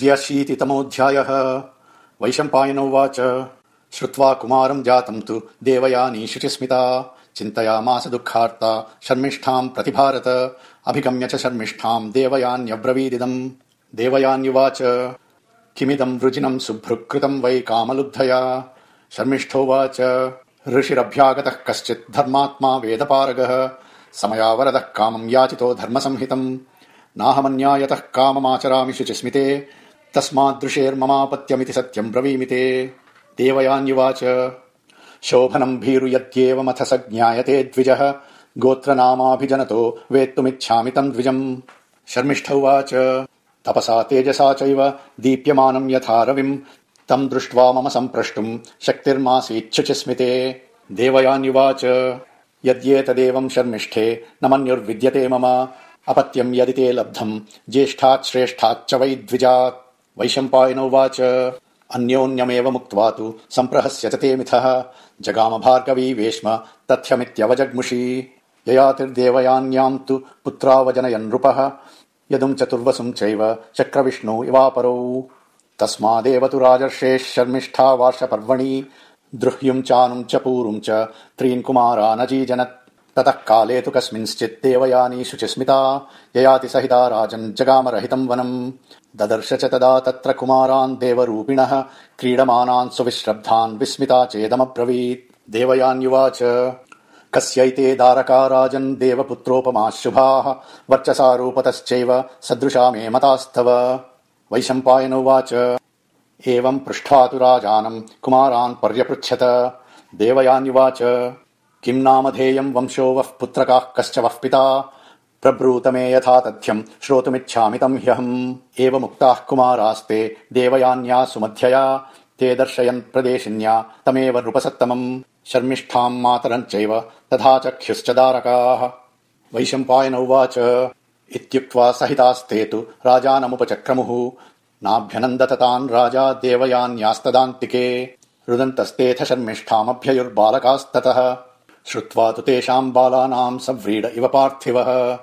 त्र्यशीतितमोऽध्यायः वैशम्पायनोवाच श्रुत्वा कुमारम् जातम् तु देवयानी शुचिस्मिता। चिन्तयामास दुःखार्ता शर्मिष्ठाम् प्रतिभारत। अभिगम्य च शर्मिष्ठाम् देवयान्यब्रवीदिदम्। देवयान्युवाच। किमिदम् वृजिनम् शुभ्रुकृतम् वै कामलुब्धया शर्मिष्ठोवाच। ऋषिरभ्यागतः कश्चित् धर्मात्मा वेदपारगः। समयावरदः कामम् याचितो धर्मसंहितम्। नाहमन्यायतः काममाचरामि शुचिस्मिते तस्मादृशेर्ममापत्यमिति सत्यम् ब्रवीमिते। देवयान्युवाच शोभनम् भीरुयत्येवमथ स ज्ञायते द्विजः गोत्रनामाभिजनतो वेत्तुमिच्छामि तम् द्विजम्। शर्मिष्ठ उवाच तपसा तेजसा चैव दीप्यमानम् यथा रविम्। तम् दृष्ट्वा मम सम्प्रष्टुम् शक्तिर्मासीच्छुचिस्मिते देवयान्युवाच यद्येतदेवम् शर्मिष्ठे न मन्युर्विद्यते मम। अपत्यम् यदि ते लब्धम् ज्येष्ठात् श्रेष्ठाच्च वै द्विजात् वैशम्पायनोवाच अन्योन्यमेव मुक्त्वा तु सम्प्रहस्य च ते मिथः। जगाम भार्गवी वेश्म तथ्यमित्यवजग्मुषी। ययातिर्देवयान्याम् तु पुत्रावजनयन् नृपः। यदुम् चतुर्वसुम् चैव चक्रविष्णु इवापरौ। तस्मादेव तु राजर्षेः शर्मिष्ठा वार्षपर्वणि। द्रुह्युम् चानुम् च पूरुम् च त्रीन् कुमारानजीजनत् ततः काले तु कस्मिंश्चित् देवयानी शुचिस्मिता ययाति सहिता राजन् जगामरहितम् वनम् ददर्श च तदा तत्र कुमारान् देवरूपिणः क्रीडमानान् सुविश्रब्धान् विस्मिता चेदमब्रवीत्। देवयान्युवाच कस्यैते दारका राजन् देवपुत्रोपमाः शुभाः वर्चसारूपतश्चैव सदृशा मे मतास्तव। वैशम्पायनोवाच एवम् पृष्ट्वा तु राजानम् कुमारान् पर्यपृच्छत। देवयान्युवाच किम् नामधेयम् वंशो वः पुत्रकाः कश्च वः पिता? प्रब्रूत मे यथा तथ्यम् श्रोतुमिच्छामि तम् ह्यहम्। एवमुक्ताः कुमारास्ते देवयान्या सुमध्यया। ते दर्शयन् प्रदेशिन्या तमेव नृपसत्तमम्। शर्मिष्ठाम् मातरम् चैव तथा चख्युश्च दारकाः वैशम्पायन उवाच इत्युक्त्वा सहितास्ते तु राजानमुपचक्रमुः। नाभ्यनन्दत तान् राजा देवयान्यास्तदान्तिके। रुदन्तस्तेऽथ शर्मिष्ठामभ्ययुर्बालकास्ततः श्रुत्वा तु तेषाम् बालानाम् सव्रीड इव पार्थिवः।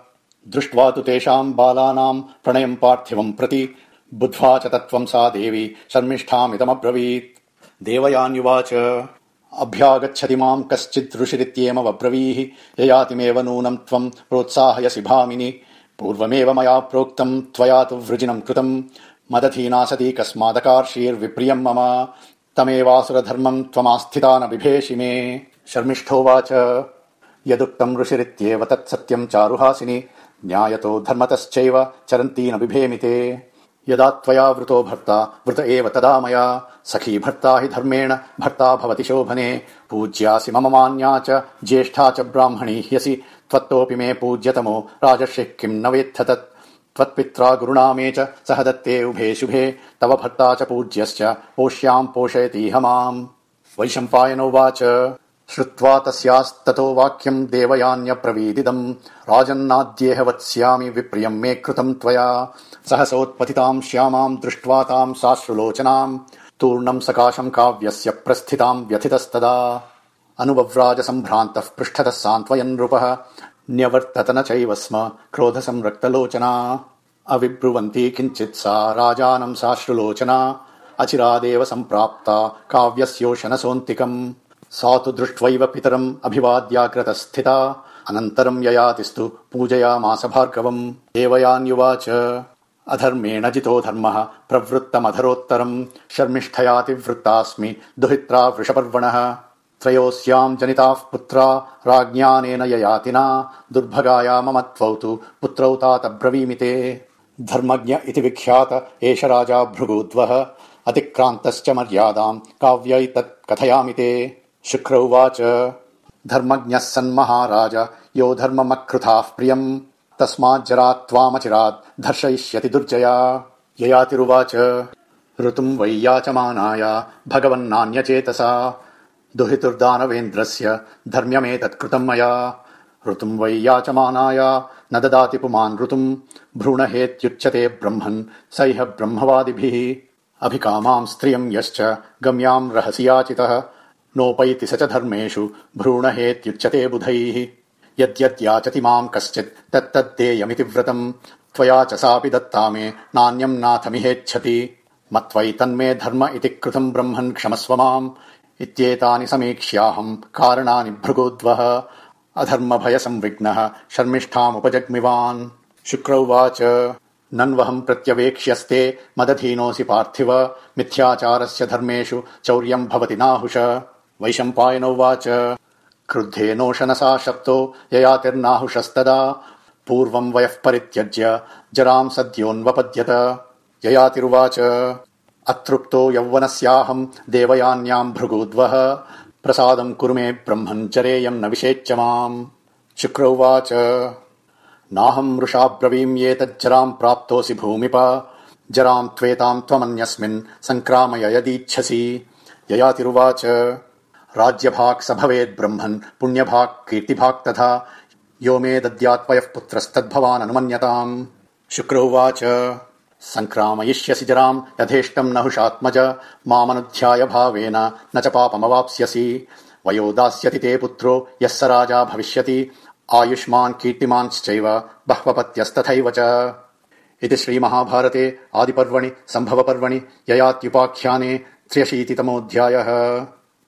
दृष्ट्वा तु तेषाम् बालानाम् प्रणयम् पार्थिवम् प्रति बुद्ध्वा च तत्त्वम् सा देवी शर्मिष्ठामिदमब्रवीत्। देवयान्युवाच अभ्यागच्छति माम् कश्चित् ऋषिरित्येमवब्रवीः ययातिमेव नूनम् त्वम् प्रोत्साहयसि भामिनि। पूर्वमेव मया प्रोक्तम् त्वया तु वृजिनम् कृतम् मदधीना सती कस्मादकार्षीर्विप्रियम् मम। तमेवासुरधर्मम् त्वमास्थिता न बिभेषि मे शर्मिष्ठोवाच यदुक्तम् ऋषिरित्येव तत्सत्यम् चारुहासिनि न्यायतो धर्मतश्चैव चरन्ती न बिभेमिते यदा त्वया वृतो भर्ता वृत एव तदा मया। सखी भर्ता हि धर्मेण भर्ता भवति शोभने। पूज्यासि मम मान्या च ज्येष्ठा च ब्राह्मणी ह्यसि। त्वत्तोऽपि मे पूज्यतमो राजर्षिः किम् न वेत्थ तत् त्वत्पित्रा गुरुणा मे च सह दत्ते उभे शुभे। तव भर्ता च पूज्यश्च पोष्याम् पोषयतीह माम्। वैशम्पायनोवाच श्रुत्वा तस्यास्ततो वाक्यम् देवयान्यब्रवीदिदम् राजन्नाद्येह वत्स्यामि विप्रियम् मे कृतम् त्वया। सहसोत्पतिताम् श्यामाम् दृष्ट्वा ताम् साश्रुलोचनाम् तूर्णम् सकाशम् काव्यस्य प्रस्थिताम् व्यथितस्तदा। अनुवव्राज सम्भ्रान्तः पृष्ठतः सान्त्वयन् नृपः। न्यवर्तत न चैव स्म क्रोधसंरक्तलोचना। अविब्रुवन्ती किञ्चित् सा राजानम् साश्रुलोचना अचिरादेव सम्प्राप्ता काव्यस्योशनसोऽन्तिकम् सा तु दृष्ट्वैव पितरम् अभिवाद्याग्रतस्थिता। अनन्तरम् ययातिस्तु पूजयामास भार्गवम् देवयान्युवाच। अधर्मेण जितो धर्मः प्रवृत्तमधरोत्तरम्। शर्मिष्ठयातिवृत्तास्मि दुहित्रा वृषपर्वणः। त्रयोस्याम् जनिताः पुत्रा राज्ञानेन ययातिना। दुर्भगाया मम त्वौ तु पुत्रौ तातब्रवीमिते। धर्मज्ञ इति विख्यात एष राजा भृगुद्वः अतिक्रान्तश्च मर्यादाम् काव्यैतत् कथयामि ते शुक्र उवाच। धर्मज्ञः सन्महाराज यो धर्ममकृथाः प्रियम्। तस्माज्जरात् त्वामचिरात् धर्शयिष्यति दुर्जया। ययातिरुवाच। ऋतुम् वै याचमानाय भगवन्नान्यचेतसा। दुहितुर्दानवेन्द्रस्य धर्म्यमेतत्कृतम् मया। ऋतुम् वै याचमानाय न ददाति पुमान् ऋतुम्। भ्रूणहेत्युच्यते ब्रह्मन् स इह ब्रह्मवादिभिः। अभिकामाम् स्त्रियम् यश्च गम्याम् रहसि याचितः नोपैति स च धर्मेषु भ्रूणहेत्युच्यते बुधैः। यद्यद्याचति माम् कश्चित् तत्तद्देयमिति व्रतम्। त्वया च सापि दत्ता मे नान्यम् नाथमिहेच्छति। मत्वै तन्मे धर्म इति कृतम् ब्रह्मन् क्षमस्व माम्। इत्येतानि समीक्ष्याहम् कारणानि भृगोद्वः। अधर्म भय संविघ्नः शर्मिष्ठामुपजग्मिवान्। शुक्र उवाच नन्वहम् प्रत्यवेक्ष्यस्ते मदधीनोऽसि पार्थिव। मिथ्याचारस्य धर्मेषु चौर्यम् भवति नाहुष वैशम्पायन उवाच। क्रुद्धेनोशनसा शप्तो ययातिर्नाहुषस्तदा। पूर्वम् वयः परित्यज्य जराम् सद्योन्वपद्यत। ययातिरुवाच। अतृप्तो यौवनस्याहम् देवयान्याम् भृगूद्वः। प्रसादम् कुरु मे ब्रह्मञ्चरेयम् न विषेच्य माम्। शुक्र उवाच। नाहम् मृषाब्रवीम्येतज्जराम् प्राप्तोऽसि भूमिप। जराम् त्वेताम् त्वमन्यस्मिन् सङ्क्रामय यदीच्छसि। ययातिरुवाच राज्यभाक् स भवेद्ब्रह्मन् पुण्यभाक् कीर्तिभाक् तथा यो मे दद्यात्वयः पुत्रस्तद्भवाननुमन्यताम् शुक्र उवाच। सङ्क्रामयिष्यसि जराम् यथेष्टम् नहुषात्मज मामनुध्याय भावेन न च पापमवाप्स्यसि। वयो दास्यति ते पुत्रो यः स राजा भविष्यति आयुष्मान् कीर्तिमांश्चैव बह्वपत्यस्तथैव च। इति श्रीमहाभारते आदिपर्वणि सम्भवपर्वणि ययात्युपाख्याने त्र्यशीतितमोऽध्यायः